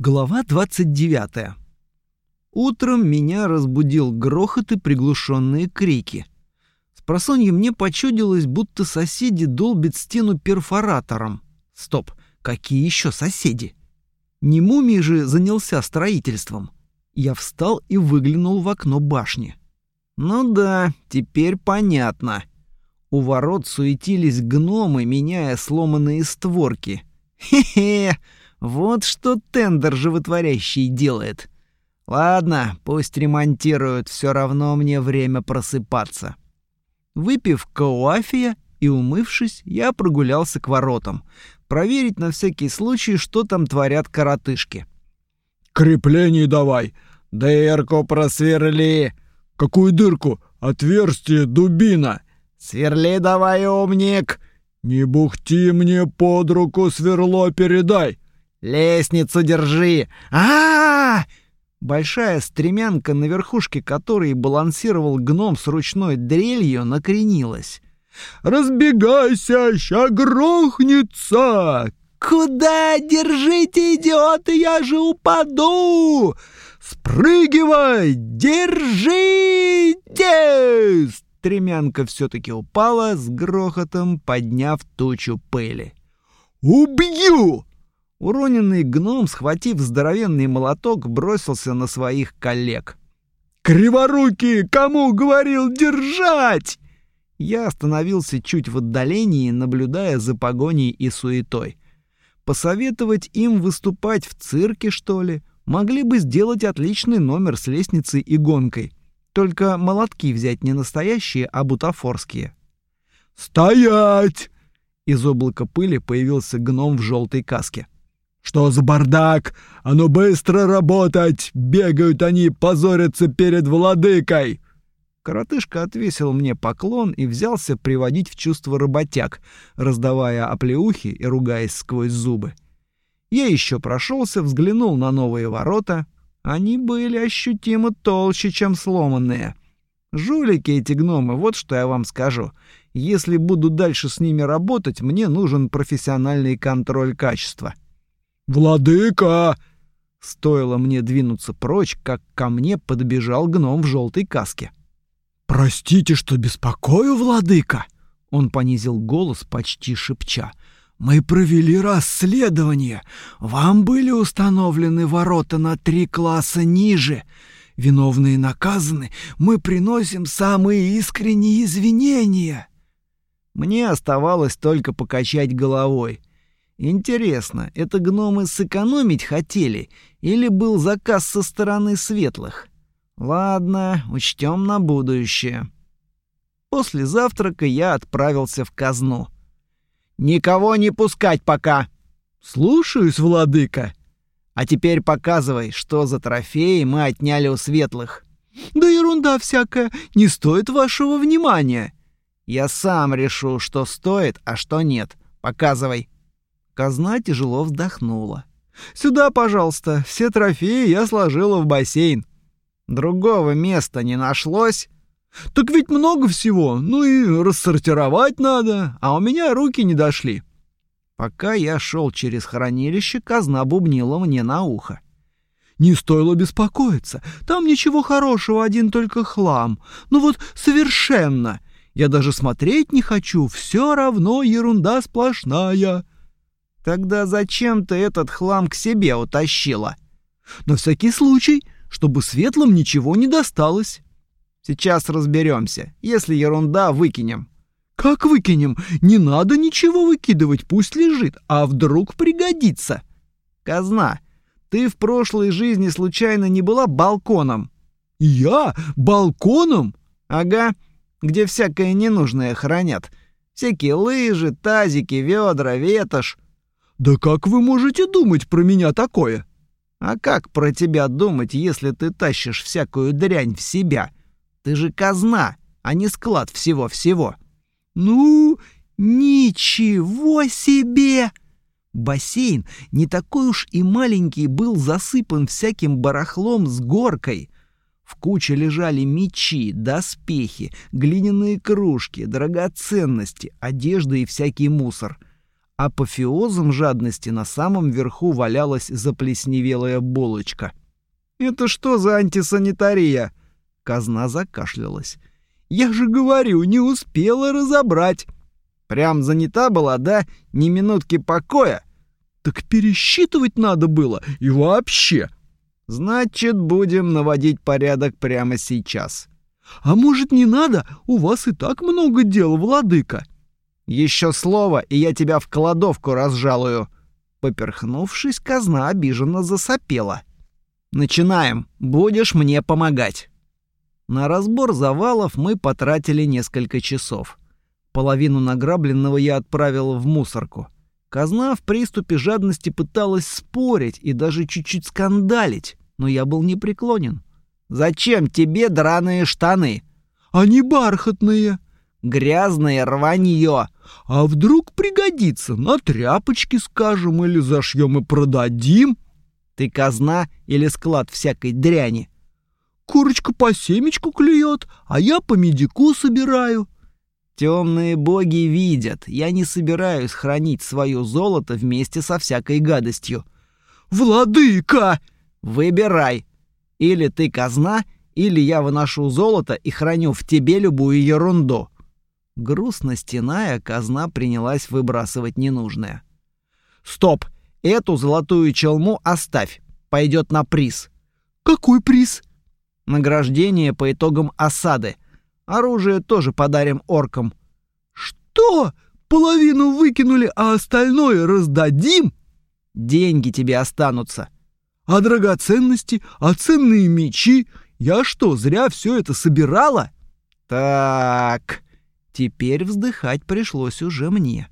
Глава 29. Утром меня разбудил грохот и приглушенные крики. С просонья мне почудилось, будто соседи долбят стену перфоратором. Стоп, какие еще соседи? Не мумий же занялся строительством. Я встал и выглянул в окно башни. Ну да, теперь понятно. У ворот суетились гномы, меняя сломанные створки. Хе-хе! Вот что тендер животворящий делает. Ладно, пусть ремонтируют, все равно мне время просыпаться. Выпив коафия и умывшись, я прогулялся к воротам, проверить на всякий случай, что там творят коротышки. «Креплений давай! Дырку просверли!» «Какую дырку? Отверстие, дубина!» «Сверли давай, умник!» «Не бухти мне под руку сверло передай!» Лестницу держи! а, Большая стремянка, на верхушке которой балансировал гном с ручной дрелью, накренилась. «Разбегайся, ща грохнется!» «Куда? Держите, идиоты, я же упаду!» «Спрыгивай! Держите!» Стремянка все-таки упала с грохотом, подняв тучу пыли. «Убью!» Уроненный гном, схватив здоровенный молоток, бросился на своих коллег. «Криворукие! Кому говорил держать?» Я остановился чуть в отдалении, наблюдая за погоней и суетой. Посоветовать им выступать в цирке, что ли? Могли бы сделать отличный номер с лестницей и гонкой. Только молотки взять не настоящие, а бутафорские. «Стоять!» Из облака пыли появился гном в желтой каске. Что за бардак? А ну быстро работать! Бегают они, позорятся перед владыкой!» Коротышка отвесил мне поклон и взялся приводить в чувство работяг, раздавая оплеухи и ругаясь сквозь зубы. Я еще прошелся, взглянул на новые ворота. Они были ощутимо толще, чем сломанные. Жулики эти гномы, вот что я вам скажу. Если буду дальше с ними работать, мне нужен профессиональный контроль качества. «Владыка!» Стоило мне двинуться прочь, как ко мне подбежал гном в желтой каске. «Простите, что беспокою, владыка!» Он понизил голос, почти шепча. «Мы провели расследование. Вам были установлены ворота на три класса ниже. Виновные наказаны. Мы приносим самые искренние извинения». Мне оставалось только покачать головой. Интересно, это гномы сэкономить хотели или был заказ со стороны светлых? Ладно, учтем на будущее. После завтрака я отправился в казну. Никого не пускать пока. Слушаюсь, владыка. А теперь показывай, что за трофеи мы отняли у светлых. Да ерунда всякая, не стоит вашего внимания. Я сам решу, что стоит, а что нет. Показывай. Казна тяжело вздохнула. «Сюда, пожалуйста, все трофеи я сложила в бассейн». «Другого места не нашлось?» «Так ведь много всего, ну и рассортировать надо, а у меня руки не дошли». Пока я шел через хранилище, казна бубнила мне на ухо. «Не стоило беспокоиться, там ничего хорошего, один только хлам. Ну вот совершенно. Я даже смотреть не хочу, все равно ерунда сплошная». Тогда зачем ты этот хлам к себе утащила? На всякий случай, чтобы светлым ничего не досталось. Сейчас разберемся. Если ерунда, выкинем. Как выкинем? Не надо ничего выкидывать, пусть лежит, а вдруг пригодится. Казна, ты в прошлой жизни случайно не была балконом? Я? Балконом? Ага, где всякое ненужное хранят. Всякие лыжи, тазики, ведра, ветошь. «Да как вы можете думать про меня такое?» «А как про тебя думать, если ты тащишь всякую дрянь в себя? Ты же казна, а не склад всего-всего». «Ну, ничего себе!» Бассейн не такой уж и маленький был засыпан всяким барахлом с горкой. В куче лежали мечи, доспехи, глиняные кружки, драгоценности, одежда и всякий мусор — Апофеозом жадности на самом верху валялась заплесневелая булочка. «Это что за антисанитария?» Казна закашлялась. «Я же говорю, не успела разобрать!» «Прям занята была, да? Ни минутки покоя?» «Так пересчитывать надо было и вообще!» «Значит, будем наводить порядок прямо сейчас». «А может, не надо? У вас и так много дел, владыка!» Еще слово, и я тебя в кладовку разжалую. Поперхнувшись, казна обиженно засопела. Начинаем. Будешь мне помогать. На разбор завалов мы потратили несколько часов. Половину награбленного я отправил в мусорку. Казна в приступе жадности пыталась спорить и даже чуть-чуть скандалить, но я был непреклонен. «Зачем тебе драные штаны?» «Они бархатные», Грязное рванье. А вдруг пригодится? На тряпочки скажем или зашьем и продадим. Ты казна или склад всякой дряни? Курочка по семечку клюет, а я по медику собираю. Темные боги видят, я не собираюсь хранить свое золото вместе со всякой гадостью. Владыка! Выбирай. Или ты казна, или я выношу золото и храню в тебе любую ерунду. Грустно стеная, казна принялась выбрасывать ненужное. «Стоп! Эту золотую челму оставь. Пойдет на приз». «Какой приз?» «Награждение по итогам осады. Оружие тоже подарим оркам». «Что? Половину выкинули, а остальное раздадим?» «Деньги тебе останутся». «А драгоценности? А ценные мечи? Я что, зря все это собирала?» «Так...» Теперь вздыхать пришлось уже мне.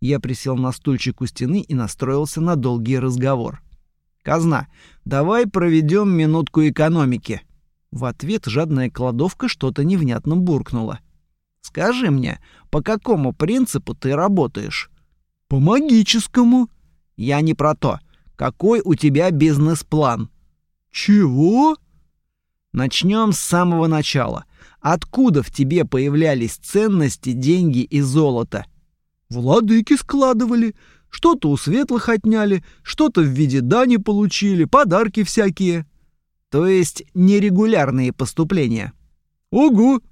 Я присел на стульчик у стены и настроился на долгий разговор. «Казна, давай проведем минутку экономики». В ответ жадная кладовка что-то невнятно буркнула. «Скажи мне, по какому принципу ты работаешь?» «По магическому». «Я не про то. Какой у тебя бизнес-план?» «Чего?» Начнем с самого начала. Откуда в тебе появлялись ценности, деньги и золото? Владыки складывали, что-то у светлых отняли, что-то в виде дани получили, подарки всякие. То есть нерегулярные поступления. Угу.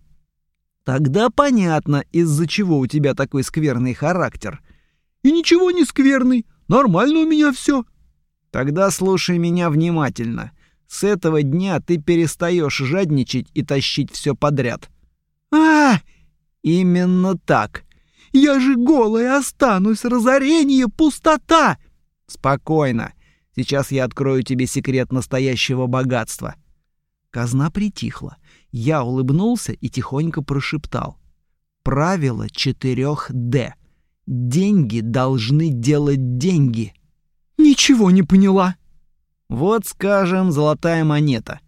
Тогда понятно, из-за чего у тебя такой скверный характер. И ничего не скверный, нормально у меня все. Тогда слушай меня внимательно. С этого дня ты перестаешь жадничать и тащить все подряд. А, именно так. Я же голый останусь, разорение, пустота. Спокойно. Сейчас я открою тебе секрет настоящего богатства. Казна притихла. Я улыбнулся и тихонько прошептал: правило четырех Д. Деньги должны делать деньги. Ничего не поняла. Вот, скажем, золотая монета.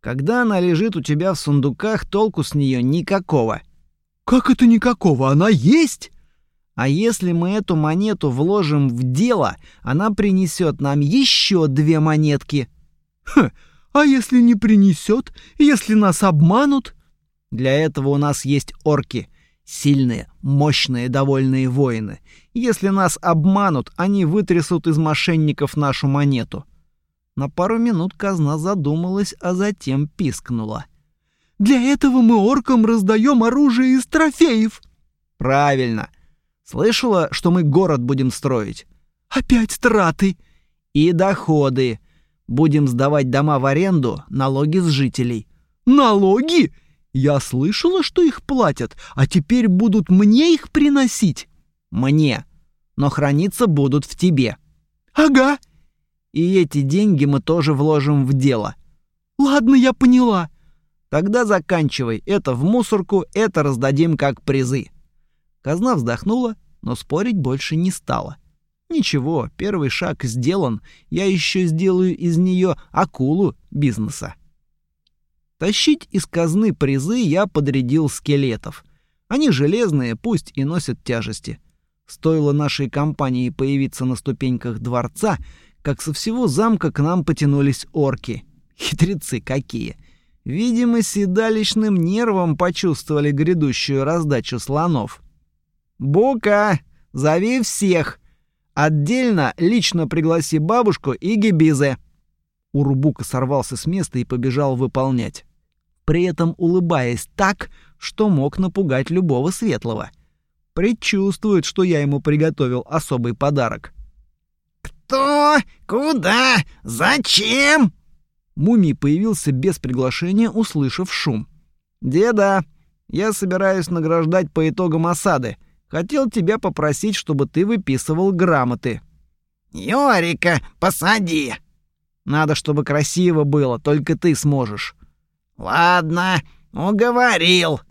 Когда она лежит у тебя в сундуках, толку с нее никакого. Как это никакого? Она есть? А если мы эту монету вложим в дело, она принесет нам еще две монетки. Хм, а если не принесет? Если нас обманут? Для этого у нас есть орки. Сильные, мощные, довольные воины. Если нас обманут, они вытрясут из мошенников нашу монету. На пару минут казна задумалась, а затем пискнула. «Для этого мы оркам раздаем оружие из трофеев!» «Правильно! Слышала, что мы город будем строить?» «Опять траты!» «И доходы! Будем сдавать дома в аренду, налоги с жителей». «Налоги? Я слышала, что их платят, а теперь будут мне их приносить?» «Мне. Но храниться будут в тебе». «Ага!» И эти деньги мы тоже вложим в дело. Ладно, я поняла. Тогда заканчивай. Это в мусорку, это раздадим как призы. Казна вздохнула, но спорить больше не стала. Ничего, первый шаг сделан. Я еще сделаю из нее акулу бизнеса. Тащить из казны призы я подрядил скелетов. Они железные, пусть и носят тяжести. Стоило нашей компании появиться на ступеньках дворца, как со всего замка к нам потянулись орки. Хитрецы какие! Видимо, седалищным нервом почувствовали грядущую раздачу слонов. «Бука, зови всех! Отдельно лично пригласи бабушку и Гибизе. Урубука сорвался с места и побежал выполнять, при этом улыбаясь так, что мог напугать любого светлого. Предчувствует, что я ему приготовил особый подарок. «Кто? Куда? Зачем?» Мумий появился без приглашения, услышав шум. «Деда, я собираюсь награждать по итогам осады. Хотел тебя попросить, чтобы ты выписывал грамоты». «Йорика, посади!» «Надо, чтобы красиво было, только ты сможешь». «Ладно, уговорил.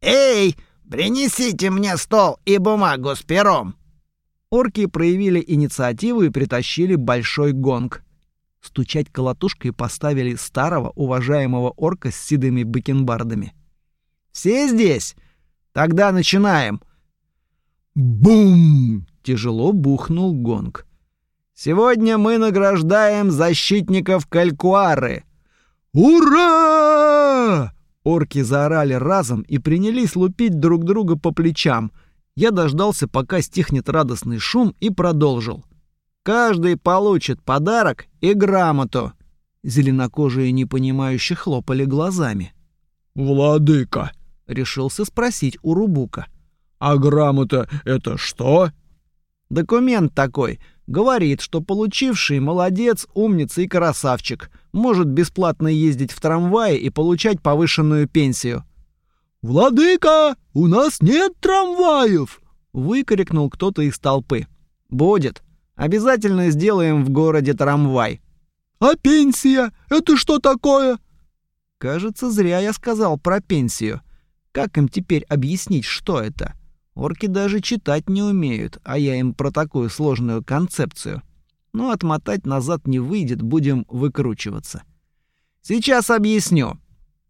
Эй, принесите мне стол и бумагу с пером». Орки проявили инициативу и притащили большой гонг. Стучать колотушкой поставили старого уважаемого орка с седыми бакенбардами. «Все здесь? Тогда начинаем!» Бум! Тяжело бухнул гонг. Сегодня мы награждаем защитников Калькуары. Ура! Орки заорали разом и принялись лупить друг друга по плечам. Я дождался, пока стихнет радостный шум, и продолжил. Каждый получит подарок и грамоту. Зеленокожие непонимающе хлопали глазами. Владыка, решился спросить у Рубука. А грамота это что? Документ такой. Говорит, что получивший молодец, умница и красавчик. Может бесплатно ездить в трамвае и получать повышенную пенсию. «Владыка, у нас нет трамваев!» — выкрикнул кто-то из толпы. «Будет. Обязательно сделаем в городе трамвай». «А пенсия? Это что такое?» Кажется, зря я сказал про пенсию. Как им теперь объяснить, что это? Орки даже читать не умеют, а я им про такую сложную концепцию. Но отмотать назад не выйдет, будем выкручиваться. Сейчас объясню.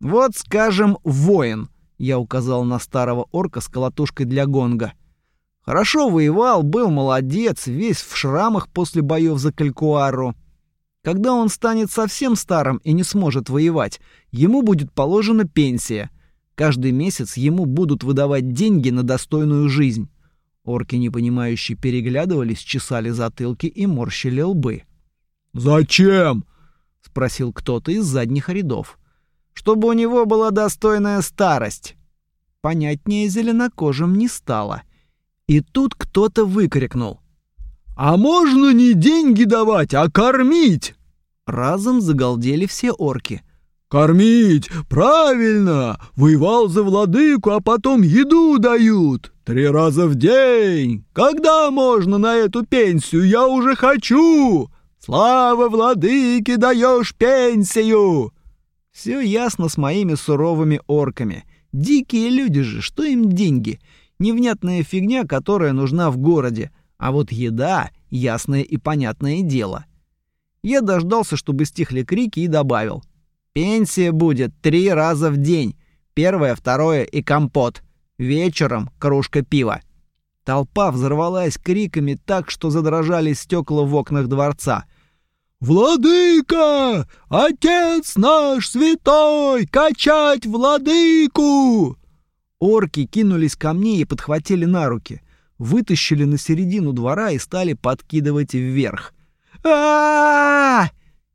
Вот, скажем, воин. Я указал на старого орка с колотушкой для гонга. Хорошо воевал, был молодец, весь в шрамах после боев за Калькуару. Когда он станет совсем старым и не сможет воевать, ему будет положена пенсия — Каждый месяц ему будут выдавать деньги на достойную жизнь. Орки, непонимающие, переглядывались, чесали затылки и морщили лбы. «Зачем?» — спросил кто-то из задних рядов. «Чтобы у него была достойная старость». Понятнее зеленокожим не стало. И тут кто-то выкрикнул. «А можно не деньги давать, а кормить?» Разом загалдели все орки — «Кормить! Правильно! Воевал за владыку, а потом еду дают! Три раза в день! Когда можно на эту пенсию? Я уже хочу! Слава владыке, даешь пенсию!» Все ясно с моими суровыми орками. Дикие люди же, что им деньги? Невнятная фигня, которая нужна в городе. А вот еда — ясное и понятное дело. Я дождался, чтобы стихли крики, и добавил — Пенсия будет три раза в день. Первое, второе и компот. Вечером кружка пива. Толпа взорвалась криками так, что задрожали стекла в окнах дворца. «Владыка! Отец наш святой! Качать владыку!» Орки кинулись ко мне и подхватили на руки. Вытащили на середину двора и стали подкидывать вверх. а, -а, -а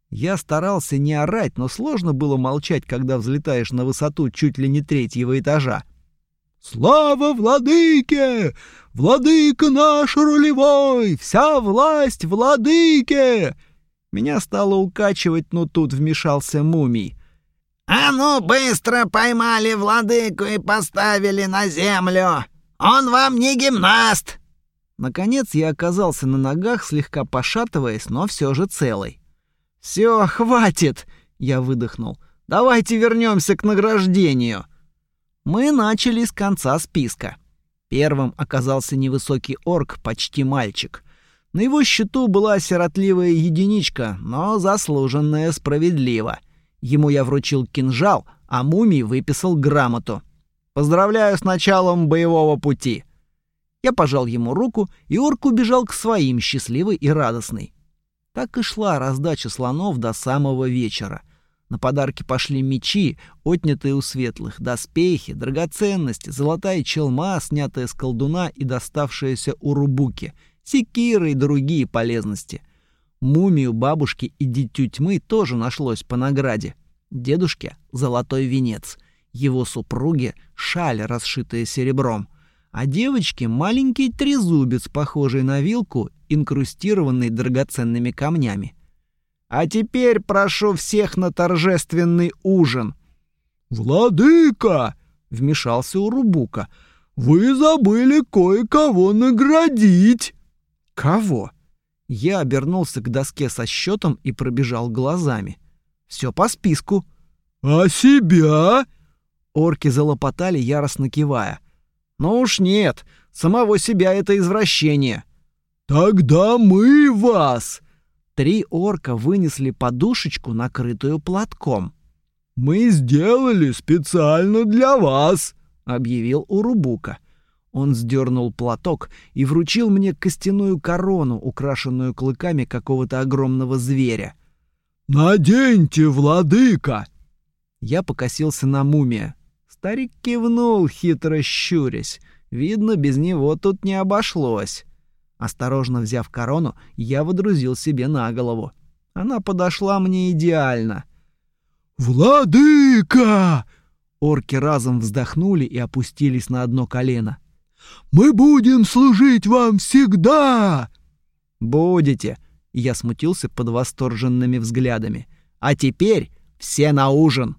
я старался не орать, но сложно было молчать, когда взлетаешь на высоту чуть ли не третьего этажа. «Слава владыке! Владыка наш рулевой! Вся власть владыке!» Меня стало укачивать, но тут вмешался мумий. «А ну, быстро поймали владыку и поставили на землю! Он вам не гимнаст!» Наконец я оказался на ногах, слегка пошатываясь, но все же целый. «Все, хватит!» — я выдохнул. «Давайте вернемся к награждению!» Мы начали с конца списка. Первым оказался невысокий орк, почти мальчик. На его счету была сиротливая единичка, но заслуженная справедливо. Ему я вручил кинжал, а мумий выписал грамоту. «Поздравляю с началом боевого пути!» Я пожал ему руку, и орк убежал к своим, счастливый и радостный. Так и шла раздача слонов до самого вечера. На подарки пошли мечи, отнятые у светлых, доспехи, драгоценности, золотая челма, снятая с колдуна и доставшаяся у Рубуки, секиры и другие полезности. Мумию бабушки и дитю тьмы тоже нашлось по награде. Дедушке — золотой венец, его супруге — шаль, расшитая серебром, а девочке — маленький трезубец, похожий на вилку, инкрустированный драгоценными камнями. А теперь прошу всех на торжественный ужин. «Владыка!» — вмешался Урубука. «Вы забыли кое-кого наградить!» «Кого?» Я обернулся к доске со счетом и пробежал глазами. Все по списку. «А себя?» Орки залопотали, яростно кивая. «Ну уж нет, самого себя это извращение». «Тогда мы вас!» Три орка вынесли подушечку, накрытую платком. «Мы сделали специально для вас», — объявил Урубука. Он сдернул платок и вручил мне костяную корону, украшенную клыками какого-то огромного зверя. «Наденьте, владыка!» Я покосился на мумия. Старик кивнул, хитро щурясь. Видно, без него тут не обошлось. Осторожно взяв корону, я водрузил себе на голову. Она подошла мне идеально. «Владыка!» Орки разом вздохнули и опустились на одно колено. «Мы будем служить вам всегда!» «Будете!» Я смутился под восторженными взглядами. «А теперь все на ужин!»